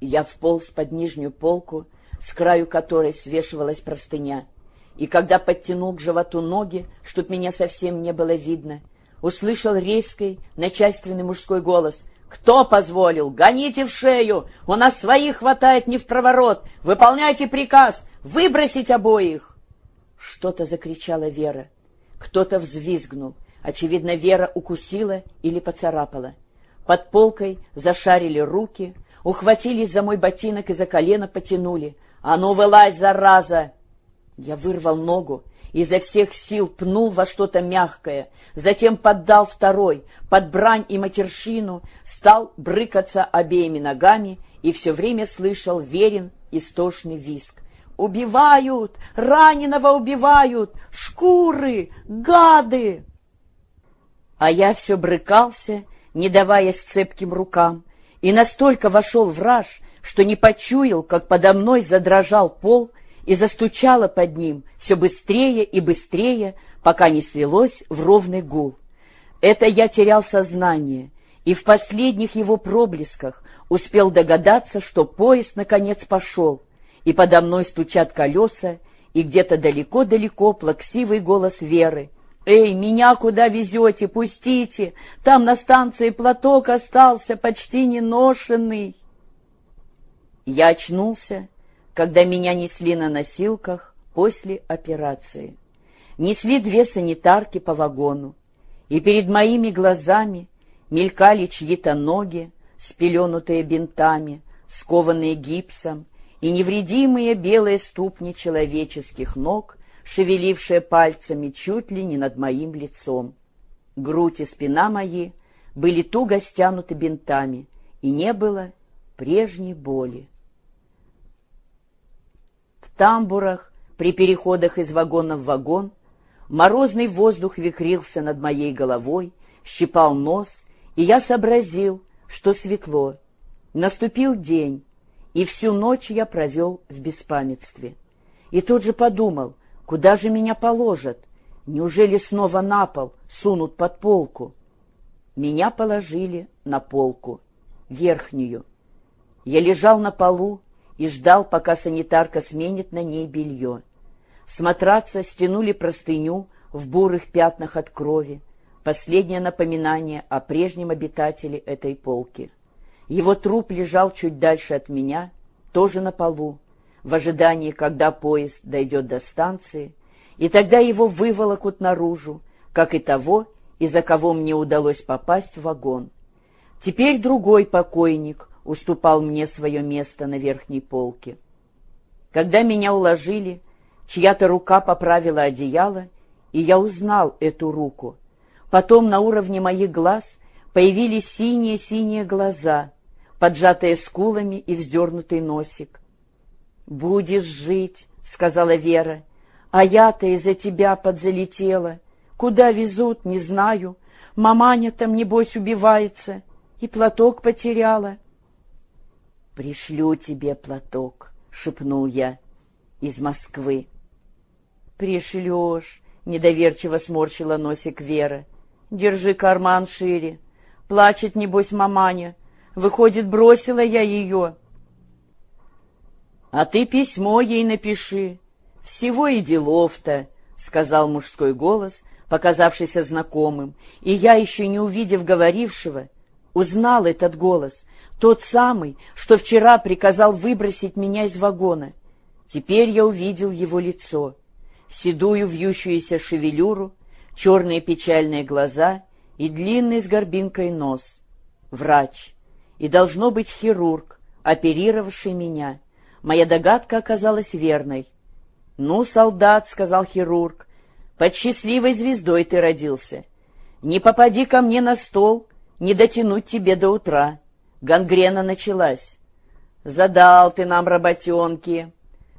Я вполз под нижнюю полку, с краю которой свешивалась простыня, и когда подтянул к животу ноги, чтоб меня совсем не было видно, услышал резкий, начальственный мужской голос. «Кто позволил? Гоните в шею! У нас своих хватает не в проворот! Выполняйте приказ! Выбросить обоих!» Что-то закричала Вера. Кто-то взвизгнул. Очевидно, Вера укусила или поцарапала. Под полкой зашарили руки, ухватились за мой ботинок и за колено потянули. «А ну, вылазь, зараза!» Я вырвал ногу, изо всех сил пнул во что-то мягкое, затем поддал второй, под брань и матершину, стал брыкаться обеими ногами и все время слышал верен истошный виск. «Убивают! Раненого убивают! Шкуры! Гады!» А я все брыкался, не даваясь цепким рукам, и настолько вошел в раж, что не почуял, как подо мной задрожал пол и застучало под ним все быстрее и быстрее, пока не слилось в ровный гул. Это я терял сознание, и в последних его проблесках успел догадаться, что поезд наконец пошел, и подо мной стучат колеса, и где-то далеко-далеко плаксивый голос Веры. «Эй, меня куда везете? Пустите! Там на станции платок остался, почти неношенный!» Я очнулся, когда меня несли на носилках после операции. Несли две санитарки по вагону, и перед моими глазами мелькали чьи-то ноги, спеленутые бинтами, скованные гипсом, и невредимые белые ступни человеческих ног, шевелившие пальцами чуть ли не над моим лицом. Грудь и спина мои были туго стянуты бинтами, и не было прежней боли. В тамбурах, при переходах из вагона в вагон, морозный воздух вихрился над моей головой, щипал нос, и я сообразил, что светло. Наступил день, и всю ночь я провел в беспамятстве. И тут же подумал, куда же меня положат? Неужели снова на пол сунут под полку? Меня положили на полку, верхнюю. Я лежал на полу и ждал, пока санитарка сменит на ней белье. С матраца стянули простыню в бурых пятнах от крови, последнее напоминание о прежнем обитателе этой полки. Его труп лежал чуть дальше от меня, тоже на полу, в ожидании, когда поезд дойдет до станции, и тогда его выволокут наружу, как и того, из-за кого мне удалось попасть в вагон. Теперь другой покойник уступал мне свое место на верхней полке. Когда меня уложили, чья-то рука поправила одеяло, и я узнал эту руку. Потом на уровне моих глаз появились синие-синие глаза — поджатые скулами и вздернутый носик. «Будешь жить», — сказала Вера, — «а я-то из-за тебя подзалетела. Куда везут, не знаю. Маманя там, небось, убивается, и платок потеряла». «Пришлю тебе платок», — шепнул я, — «из Москвы». «Пришлешь», — недоверчиво сморщила носик Вера. «Держи карман шире. Плачет, небось, маманя, Выходит, бросила я ее. — А ты письмо ей напиши. Всего и делов-то, — сказал мужской голос, показавшийся знакомым, и я, еще не увидев говорившего, узнал этот голос, тот самый, что вчера приказал выбросить меня из вагона. Теперь я увидел его лицо, седую вьющуюся шевелюру, черные печальные глаза и длинный с горбинкой нос. Врач и должно быть хирург, оперировавший меня. Моя догадка оказалась верной. «Ну, солдат», — сказал хирург, — «под счастливой звездой ты родился. Не попади ко мне на стол, не дотянуть тебе до утра. Гангрена началась. Задал ты нам работенки,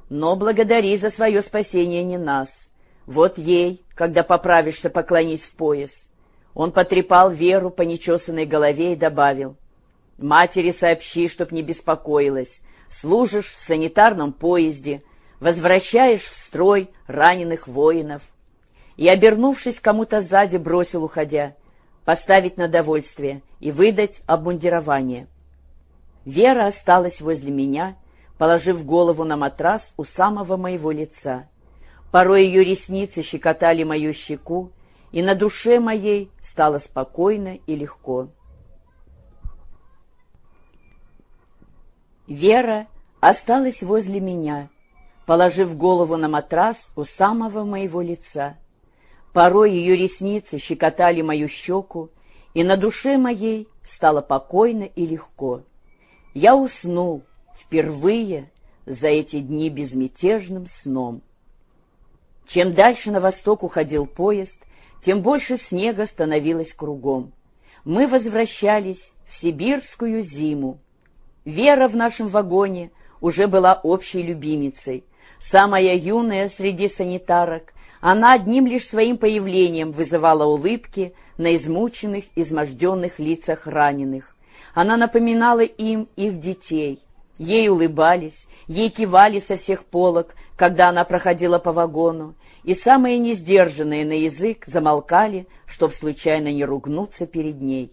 но благодари за свое спасение не нас. Вот ей, когда поправишься, поклонись в пояс». Он потрепал Веру по нечесанной голове и добавил — Матери сообщи, чтоб не беспокоилась. Служишь в санитарном поезде, возвращаешь в строй раненых воинов. И, обернувшись кому-то сзади, бросил, уходя, поставить на довольствие и выдать обмундирование. Вера осталась возле меня, положив голову на матрас у самого моего лица. Порой ее ресницы щекотали мою щеку, и на душе моей стало спокойно и легко. Вера осталась возле меня, положив голову на матрас у самого моего лица. Порой ее ресницы щекотали мою щеку, и на душе моей стало покойно и легко. Я уснул впервые за эти дни безмятежным сном. Чем дальше на восток уходил поезд, тем больше снега становилось кругом. Мы возвращались в сибирскую зиму. Вера в нашем вагоне уже была общей любимицей. Самая юная среди санитарок, она одним лишь своим появлением вызывала улыбки на измученных, изможденных лицах раненых. Она напоминала им их детей. Ей улыбались, ей кивали со всех полок, когда она проходила по вагону, и самые несдержанные на язык замолкали, чтоб случайно не ругнуться перед ней.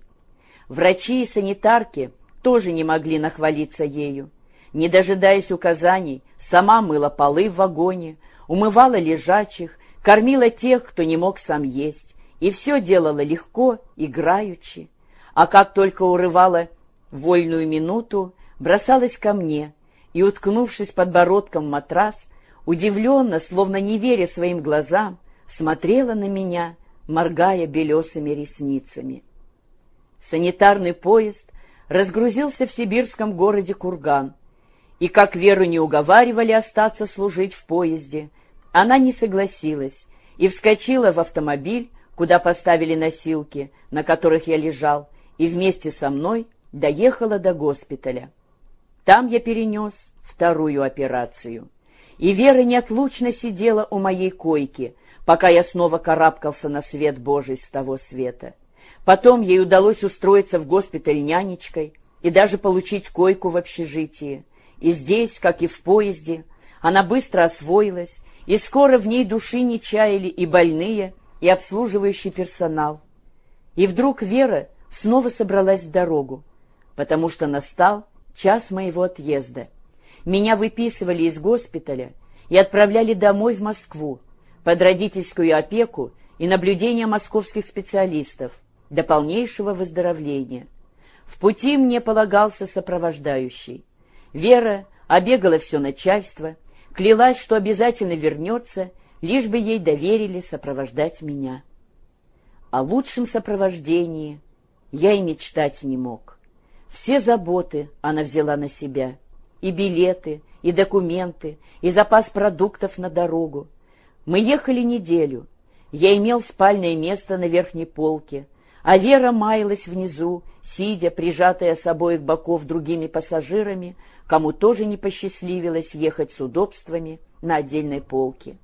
Врачи и санитарки тоже не могли нахвалиться ею. Не дожидаясь указаний, сама мыла полы в вагоне, умывала лежачих, кормила тех, кто не мог сам есть, и все делала легко, играючи. А как только урывала вольную минуту, бросалась ко мне и, уткнувшись подбородком в матрас, удивленно, словно не веря своим глазам, смотрела на меня, моргая белесыми ресницами. Санитарный поезд разгрузился в сибирском городе Курган, и как Веру не уговаривали остаться служить в поезде, она не согласилась и вскочила в автомобиль, куда поставили носилки, на которых я лежал, и вместе со мной доехала до госпиталя. Там я перенес вторую операцию. И Вера неотлучно сидела у моей койки, пока я снова карабкался на свет Божий с того света. Потом ей удалось устроиться в госпиталь нянечкой и даже получить койку в общежитии. И здесь, как и в поезде, она быстро освоилась, и скоро в ней души не чаяли и больные, и обслуживающий персонал. И вдруг Вера снова собралась в дорогу, потому что настал час моего отъезда. Меня выписывали из госпиталя и отправляли домой в Москву под родительскую опеку и наблюдение московских специалистов до полнейшего выздоровления. В пути мне полагался сопровождающий. Вера обегала все начальство, клялась, что обязательно вернется, лишь бы ей доверили сопровождать меня. О лучшем сопровождении я и мечтать не мог. Все заботы она взяла на себя. И билеты, и документы, и запас продуктов на дорогу. Мы ехали неделю. Я имел спальное место на верхней полке, а Вера маялась внизу, сидя, прижатая с обоих боков другими пассажирами, кому тоже не посчастливилось ехать с удобствами на отдельной полке.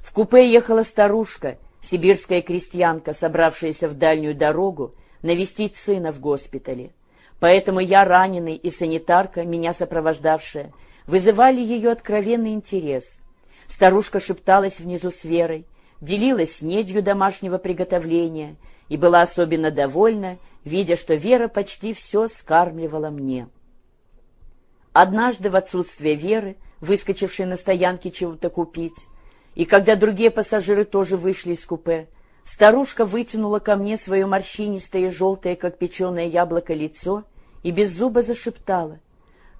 В купе ехала старушка, сибирская крестьянка, собравшаяся в дальнюю дорогу, навестить сына в госпитале. Поэтому я, раненый и санитарка, меня сопровождавшая, вызывали ее откровенный интерес. Старушка шепталась внизу с Верой, делилась снедью домашнего приготовления и была особенно довольна, видя, что Вера почти все скармливала мне. Однажды в отсутствие Веры, выскочившей на стоянке чего-то купить, и когда другие пассажиры тоже вышли из купе, Старушка вытянула ко мне свое морщинистое желтое, как печеное яблоко, лицо и без зуба зашептала.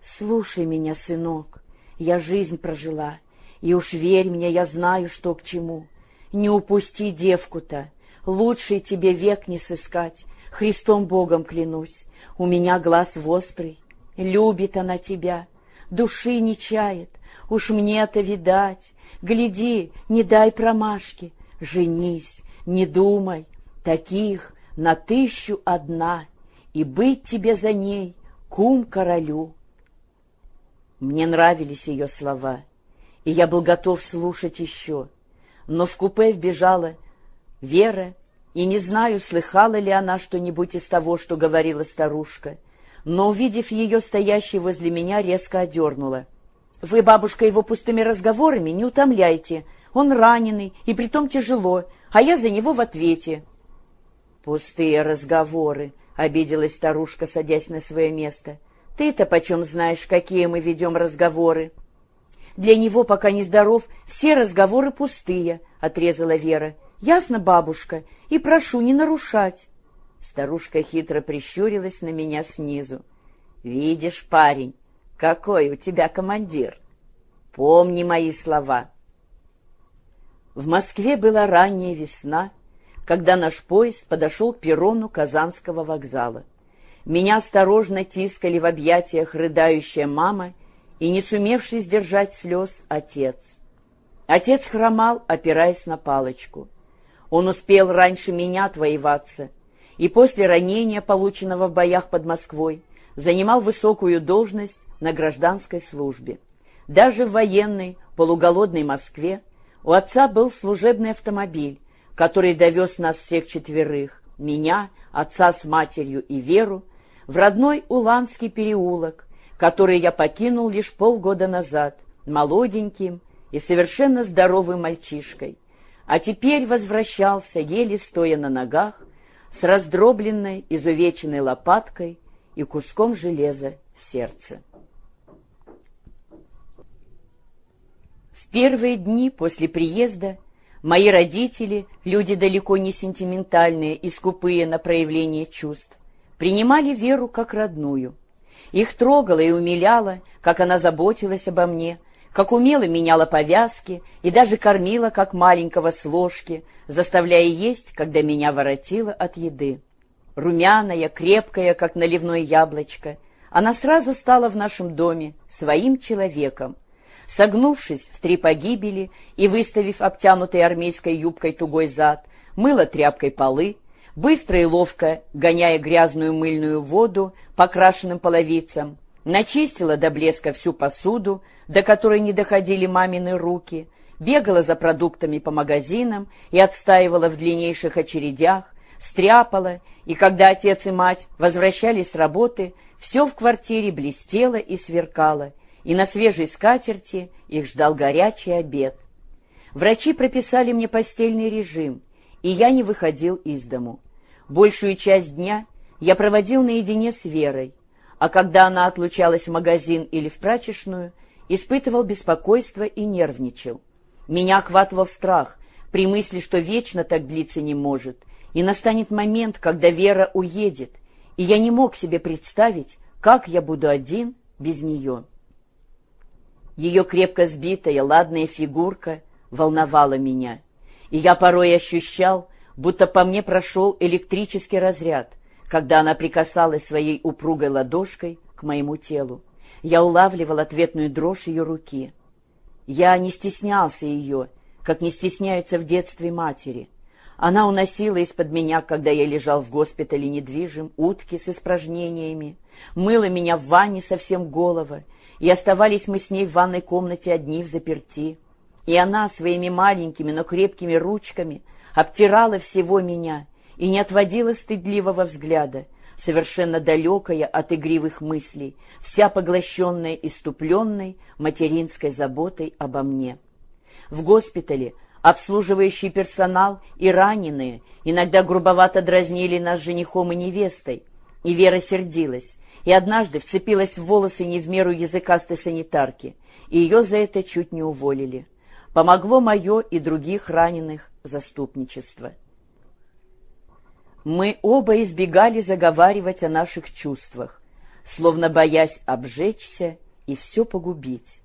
«Слушай меня, сынок, я жизнь прожила, и уж верь мне, я знаю, что к чему. Не упусти девку-то, лучший тебе век не сыскать, Христом Богом клянусь, у меня глаз вострый, любит она тебя, души не чает, уж мне это видать. Гляди, не дай промашки, женись, не думай, таких на тысячу одна, и быть тебе за ней кум королю. Мне нравились ее слова, и я был готов слушать еще, но в купе вбежала Вера, и не знаю, слыхала ли она что-нибудь из того, что говорила старушка, но, увидев ее стоящей возле меня, резко одернула. «Вы, бабушка, его пустыми разговорами не утомляйте. Он раненый, и притом тяжело, а я за него в ответе. — Пустые разговоры, — обиделась старушка, садясь на свое место. — Ты-то почем знаешь, какие мы ведем разговоры? Для него, пока не здоров, все разговоры пустые, — отрезала Вера. Ясно, бабушка, и прошу не нарушать. Старушка хитро прищурилась на меня снизу. Видишь, парень, какой у тебя командир. Помни мои слова. В Москве была ранняя весна, когда наш поезд подошел к перрону Казанского вокзала. Меня осторожно тискали в объятиях рыдающая мама и не сумевший сдержать слез отец. Отец хромал, опираясь на палочку. Он успел раньше меня отвоеваться, и после ранения, полученного в боях под Москвой, занимал высокую должность на гражданской службе. Даже в военной, полуголодной Москве у отца был служебный автомобиль, который довез нас всех четверых, меня, отца с матерью и Веру, в родной Уланский переулок, который я покинул лишь полгода назад, молоденьким и совершенно здоровым мальчишкой, а теперь возвращался, еле стоя на ногах, с раздробленной, изувеченной лопаткой и куском железа в сердце. В первые дни после приезда мои родители, люди далеко не сентиментальные и скупые на проявление чувств, принимали Веру как родную. Их трогало и умиляло, как она заботилась обо мне, как умело меняла повязки и даже кормила, как маленького с ложки, заставляя есть, когда меня воротило от еды. Румяная, крепкая, как наливное яблочко, она сразу стала в нашем доме своим человеком. Согнувшись в три погибели и выставив обтянутой армейской юбкой тугой зад, мыла тряпкой полы, быстро и ловко, гоняя грязную мыльную воду по крашенным половицам, начистила до блеска всю посуду, до которой не доходили мамины руки, бегала за продуктами по магазинам и отстаивала в длиннейших очередях, стряпала, и когда отец и мать возвращались с работы, все в квартире блестело и сверкало, и на свежей скатерти их ждал горячий обед. Врачи прописали мне постельный режим, и я не выходил из дому. Большую часть дня я проводил наедине с Верой, а когда она отлучалась в магазин или в прачечную, испытывал беспокойство и нервничал. Меня охватывал страх при мысли, что вечно так длиться не может, и настанет момент, когда Вера уедет, и я не мог себе представить, как я буду один без нее. Ее крепко сбитая, ладная фигурка волновала меня, и я порой ощущал, будто по мне прошел электрический разряд, когда она прикасалась своей упругой ладошкой к моему телу. Я улавливал ответную дрожь ее руки. Я не стеснялся ее, как не стесняются в детстве матери. Она уносила из-под меня, когда я лежал в госпитале недвижим, утки с испражнениями, мыла меня в ванне совсем голова, и оставались мы с ней в ванной комнате одни в заперти. И она своими маленькими, но крепкими ручками обтирала всего меня и не отводила стыдливого взгляда, совершенно далекая от игривых мыслей, вся поглощенная иступленной материнской заботой обо мне. В госпитале обслуживающий персонал и раненые иногда грубовато дразнили нас женихом и невестой, и Вера сердилась, и однажды вцепилась в волосы не в меру языкастой санитарки, и ее за это чуть не уволили. Помогло мое и других раненых заступничество. Мы оба избегали заговаривать о наших чувствах, словно боясь обжечься и все погубить.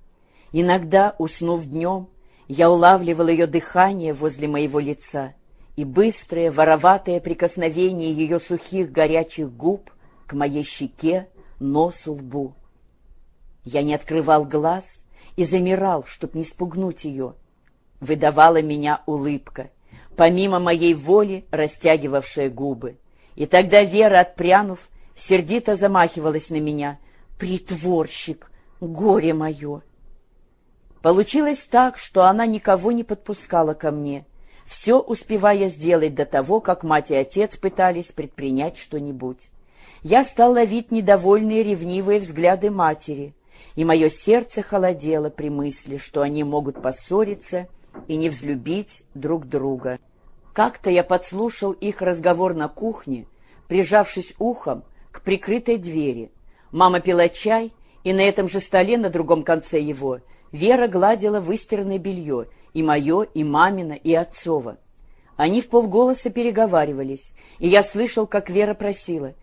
Иногда, уснув днем, я улавливал ее дыхание возле моего лица и быстрое, вороватое прикосновение ее сухих горячих губ к моей щеке, носу, лбу. Я не открывал глаз и замирал, чтоб не спугнуть ее. Выдавала меня улыбка — помимо моей воли растягивавшая губы. И тогда Вера, отпрянув, сердито замахивалась на меня. «Притворщик! Горе мое!» Получилось так, что она никого не подпускала ко мне, все успевая сделать до того, как мать и отец пытались предпринять что-нибудь. Я стал ловить недовольные ревнивые взгляды матери, и мое сердце холодело при мысли, что они могут поссориться и не взлюбить друг друга. Как-то я подслушал их разговор на кухне, прижавшись ухом к прикрытой двери. Мама пила чай, и на этом же столе, на другом конце его, Вера гладила выстиранное белье, и мое, и мамино, и отцово. Они в полголоса переговаривались, и я слышал, как Вера просила,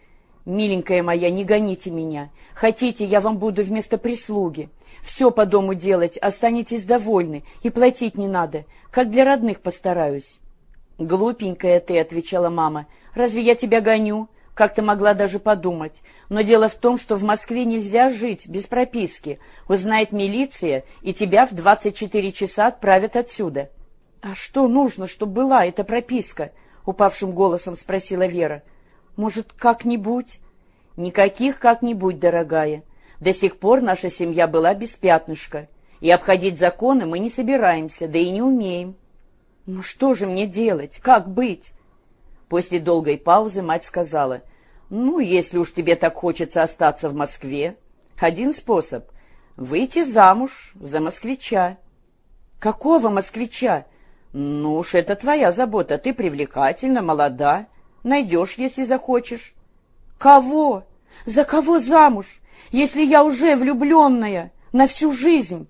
«Миленькая моя, не гоните меня. Хотите, я вам буду вместо прислуги. Все по дому делать, останетесь довольны, и платить не надо. Как для родных постараюсь». «Глупенькая ты», — отвечала мама, — «разве я тебя гоню? Как ты могла даже подумать? Но дело в том, что в Москве нельзя жить без прописки. Узнает милиция, и тебя в 24 часа отправят отсюда». «А что нужно, чтобы была эта прописка?» — упавшим голосом спросила Вера. Может, как-нибудь? Никаких как-нибудь, дорогая. До сих пор наша семья была без пятнышка, и обходить законы мы не собираемся, да и не умеем. Ну что же мне делать? Как быть? После долгой паузы мать сказала, ну, если уж тебе так хочется остаться в Москве, один способ — выйти замуж за москвича. Какого москвича? Ну уж это твоя забота, ты привлекательна, молода, — Найдешь, если захочешь. Кого? За кого замуж, если я уже влюбленная на всю жизнь?